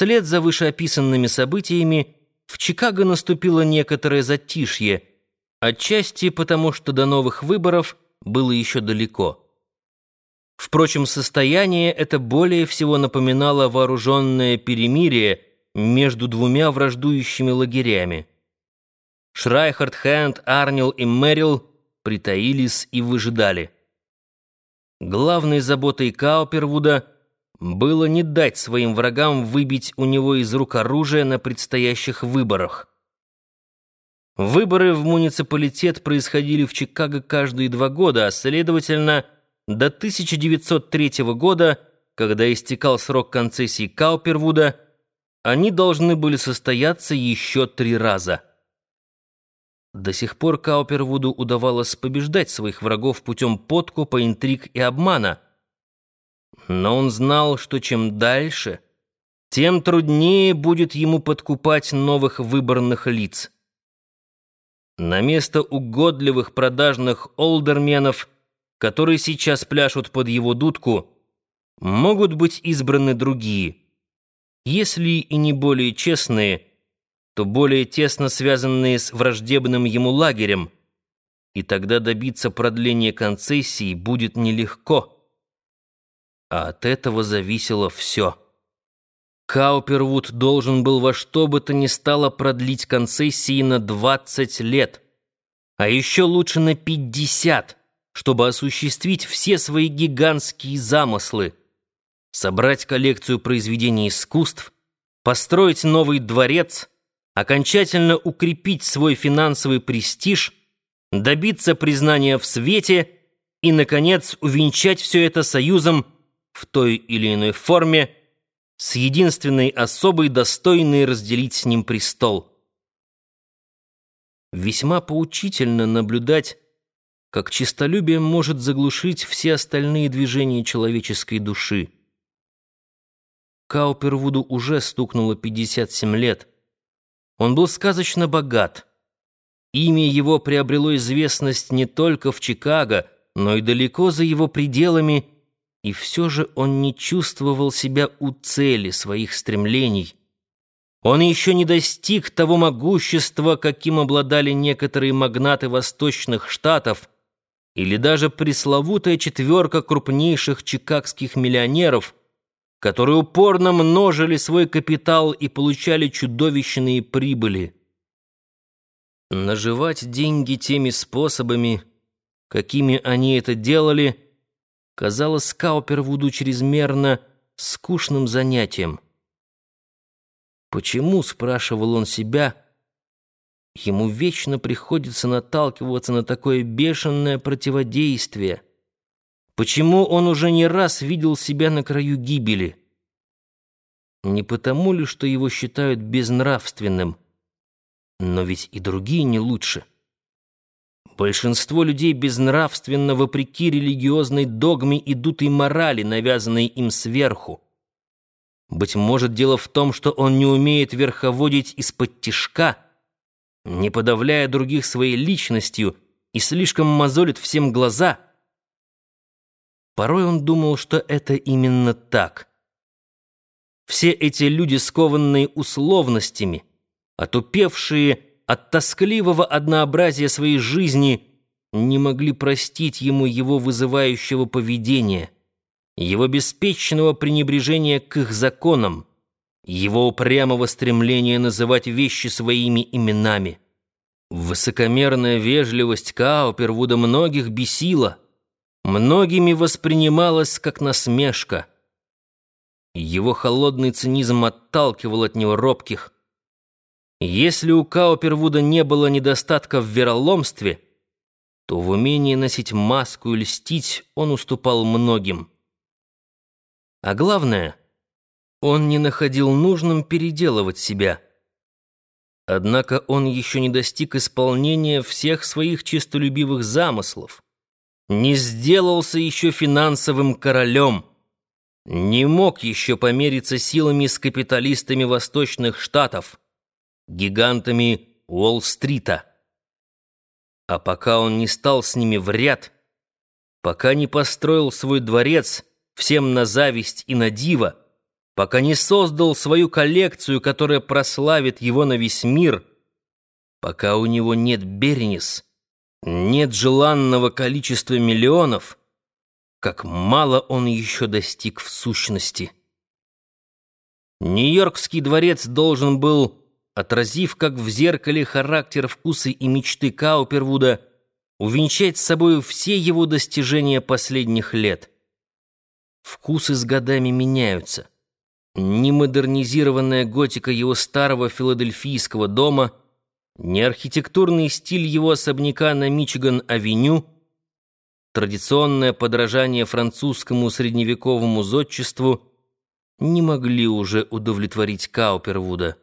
Вслед за вышеописанными событиями в Чикаго наступило некоторое затишье, отчасти потому, что до новых выборов было еще далеко. Впрочем, состояние это более всего напоминало вооруженное перемирие между двумя враждующими лагерями. Шрайхард, Хэнд, Арнил и Мэрил притаились и выжидали. Главной заботой Каупервуда было не дать своим врагам выбить у него из рук оружие на предстоящих выборах. Выборы в муниципалитет происходили в Чикаго каждые два года, а, следовательно, до 1903 года, когда истекал срок концессии Каупервуда, они должны были состояться еще три раза. До сих пор Каупервуду удавалось побеждать своих врагов путем подкупа, интриг и обмана. Но он знал, что чем дальше, тем труднее будет ему подкупать новых выборных лиц. На место угодливых продажных олдерменов, которые сейчас пляшут под его дудку, могут быть избраны другие. Если и не более честные – то более тесно связанные с враждебным ему лагерем, и тогда добиться продления концессии будет нелегко. А от этого зависело все. Каупервуд должен был во что бы то ни стало продлить концессии на 20 лет, а еще лучше на 50, чтобы осуществить все свои гигантские замыслы, собрать коллекцию произведений искусств, построить новый дворец — окончательно укрепить свой финансовый престиж, добиться признания в свете и, наконец, увенчать все это союзом в той или иной форме с единственной особой, достойной разделить с ним престол. Весьма поучительно наблюдать, как честолюбие может заглушить все остальные движения человеческой души. Каупервуду уже стукнуло 57 лет. Он был сказочно богат. Имя его приобрело известность не только в Чикаго, но и далеко за его пределами, и все же он не чувствовал себя у цели своих стремлений. Он еще не достиг того могущества, каким обладали некоторые магнаты восточных штатов, или даже пресловутая четверка крупнейших чикагских миллионеров — которые упорно множили свой капитал и получали чудовищные прибыли. Наживать деньги теми способами, какими они это делали, казалось Каупервуду чрезмерно скучным занятием. Почему, спрашивал он себя, ему вечно приходится наталкиваться на такое бешеное противодействие — Почему он уже не раз видел себя на краю гибели? Не потому ли, что его считают безнравственным? Но ведь и другие не лучше. Большинство людей безнравственно, вопреки религиозной догме, идут и морали, навязанной им сверху. Быть может, дело в том, что он не умеет верховодить из-под тишка, не подавляя других своей личностью и слишком мозолит всем глаза — Порой он думал, что это именно так. Все эти люди, скованные условностями, отупевшие от тоскливого однообразия своей жизни, не могли простить ему его вызывающего поведения, его беспечного пренебрежения к их законам, его упрямого стремления называть вещи своими именами. Высокомерная вежливость Каупервуда многих бесила — многими воспринималось как насмешка. Его холодный цинизм отталкивал от него робких. Если у Каупервуда не было недостатка в вероломстве, то в умении носить маску и льстить он уступал многим. А главное, он не находил нужным переделывать себя. Однако он еще не достиг исполнения всех своих честолюбивых замыслов не сделался еще финансовым королем, не мог еще помериться силами с капиталистами Восточных Штатов, гигантами Уолл-стрита. А пока он не стал с ними в ряд, пока не построил свой дворец всем на зависть и на диво, пока не создал свою коллекцию, которая прославит его на весь мир, пока у него нет Бернис, нет желанного количества миллионов, как мало он еще достиг в сущности. Нью-Йоркский дворец должен был, отразив как в зеркале характер, вкусы и мечты Каупервуда, увенчать собой все его достижения последних лет. Вкусы с годами меняются. Ни модернизированная готика его старого филадельфийского дома, ни архитектурный стиль его особняка на Мичиган-авеню, традиционное подражание французскому средневековому зодчеству — не могли уже удовлетворить Каупервуда.